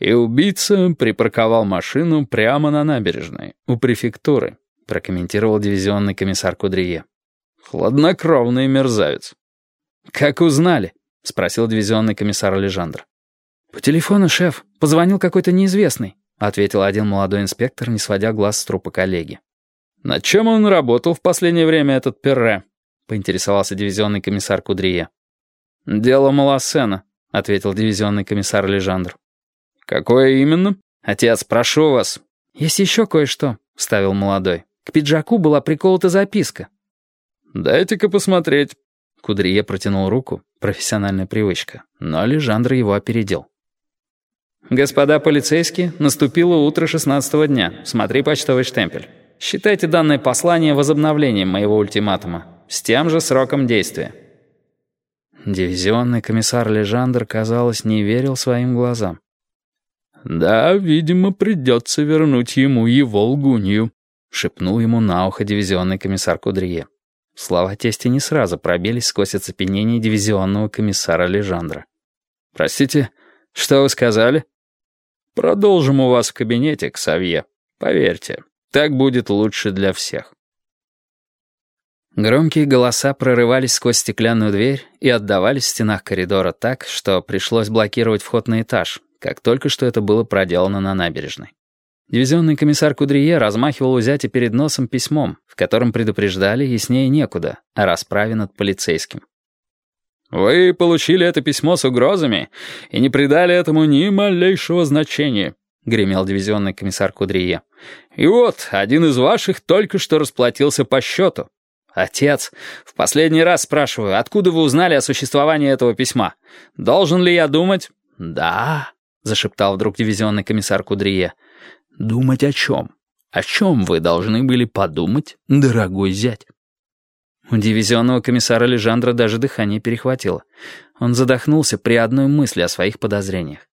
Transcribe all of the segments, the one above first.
И убийца припарковал машину прямо на набережной, у префектуры, прокомментировал дивизионный комиссар Кудрие. Хладнокровный мерзавец. «Как узнали?» — спросил дивизионный комиссар Алежандр. «По телефону, шеф. Позвонил какой-то неизвестный», — ответил один молодой инспектор, не сводя глаз с трупа коллеги. «На чем он работал в последнее время, этот Перре?» — поинтересовался дивизионный комиссар Кудрие. «Дело Малосена», — ответил дивизионный комиссар Лежандр. «Какое именно?» «Отец, прошу вас». «Есть еще кое-что», — вставил молодой. «К пиджаку была приколота записка». «Дайте-ка посмотреть». Кудрие протянул руку, профессиональная привычка, но Лежандр его опередил. «Господа полицейские, наступило утро шестнадцатого дня. Смотри почтовый штемпель. Считайте данное послание возобновлением моего ультиматума, с тем же сроком действия». Дивизионный комиссар Лежандр, казалось, не верил своим глазам. «Да, видимо, придется вернуть ему его лгунью», — шепнул ему на ухо дивизионный комиссар Кудрие. Слова тести не сразу пробились сквозь оцепенение дивизионного комиссара Лежандра. «Простите, что вы сказали?» «Продолжим у вас в кабинете, Ксавье. Поверьте, так будет лучше для всех». Громкие голоса прорывались сквозь стеклянную дверь и отдавались в стенах коридора так, что пришлось блокировать вход на этаж, как только что это было проделано на набережной. Дивизионный комиссар Кудрие размахивал у зятя перед носом письмом, в котором предупреждали яснее некуда о расправе над полицейским. «Вы получили это письмо с угрозами и не придали этому ни малейшего значения», — гремел дивизионный комиссар Кудрие. «И вот, один из ваших только что расплатился по счету. «Отец, в последний раз спрашиваю, откуда вы узнали о существовании этого письма? Должен ли я думать?» «Да», — зашептал вдруг дивизионный комиссар Кудрие. «Думать о чем? О чем вы должны были подумать, дорогой зять?» У дивизионного комиссара Лежандра даже дыхание перехватило. Он задохнулся при одной мысли о своих подозрениях.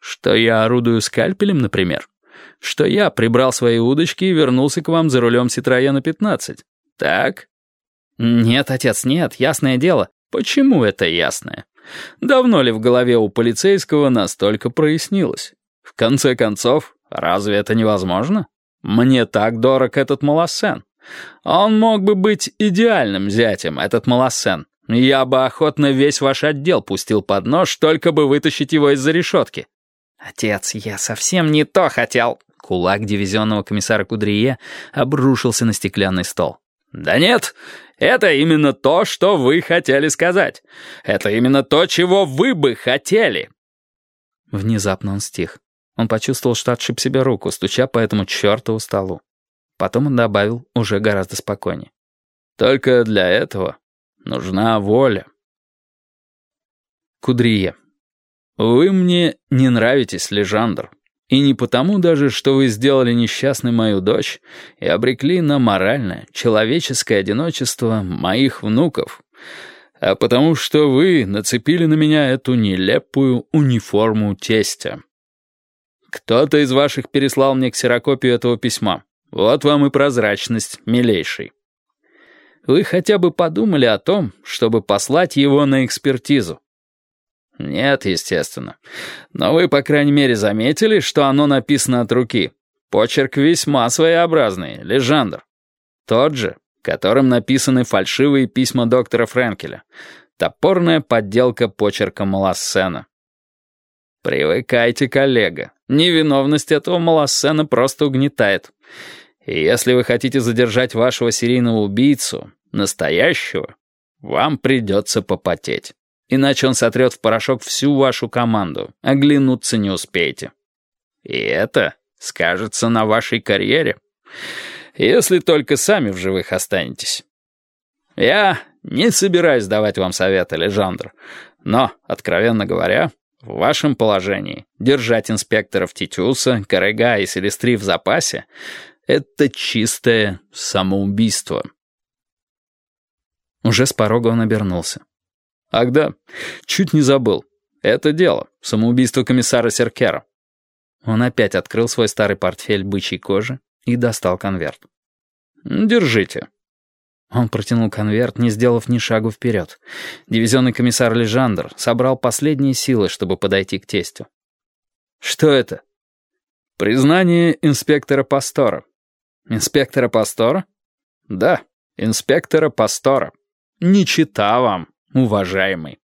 «Что я орудую скальпелем, например? Что я прибрал свои удочки и вернулся к вам за рулем Ситроена 15? Так?» «Нет, отец, нет, ясное дело. Почему это ясное? Давно ли в голове у полицейского настолько прояснилось? В конце концов, разве это невозможно? Мне так дорог этот Малосен. Он мог бы быть идеальным зятем, этот Малосен. Я бы охотно весь ваш отдел пустил под нож, только бы вытащить его из-за решетки. Отец, я совсем не то хотел. Кулак дивизионного комиссара Кудрие обрушился на стеклянный стол. «Да нет, это именно то, что вы хотели сказать. Это именно то, чего вы бы хотели». Внезапно он стих. Он почувствовал, что отшиб себе руку, стуча по этому чертову столу. Потом он добавил уже гораздо спокойнее. «Только для этого нужна воля». Кудрие. «Вы мне не нравитесь, Лежандр. И не потому даже, что вы сделали несчастной мою дочь и обрекли на моральное, человеческое одиночество моих внуков, а потому что вы нацепили на меня эту нелепую униформу тестя. Кто-то из ваших переслал мне ксерокопию этого письма. Вот вам и прозрачность, милейший. Вы хотя бы подумали о том, чтобы послать его на экспертизу. Нет, естественно. Но вы, по крайней мере, заметили, что оно написано от руки. Почерк весьма своеобразный, Лежандр. Тот же, которым написаны фальшивые письма доктора Френкеля. Топорная подделка почерка Малассена. Привыкайте, коллега. Невиновность этого Малассена просто угнетает. И если вы хотите задержать вашего серийного убийцу, настоящего, вам придется попотеть. Иначе он сотрет в порошок всю вашу команду. Оглянуться не успеете. И это скажется на вашей карьере. Если только сами в живых останетесь. Я не собираюсь давать вам советы, Лежандр. Но, откровенно говоря, в вашем положении держать инспекторов Титюса, Корыга и Селестри в запасе — это чистое самоубийство. Уже с порога он обернулся. Ах да, чуть не забыл. Это дело, самоубийство комиссара Серкера. Он опять открыл свой старый портфель бычьей кожи и достал конверт. «Держите». Он протянул конверт, не сделав ни шагу вперед. Дивизионный комиссар Лежандр собрал последние силы, чтобы подойти к тестю. «Что это?» «Признание инспектора Пастора». «Инспектора Пастора?» «Да, инспектора Пастора. Не чита вам, уважаемый».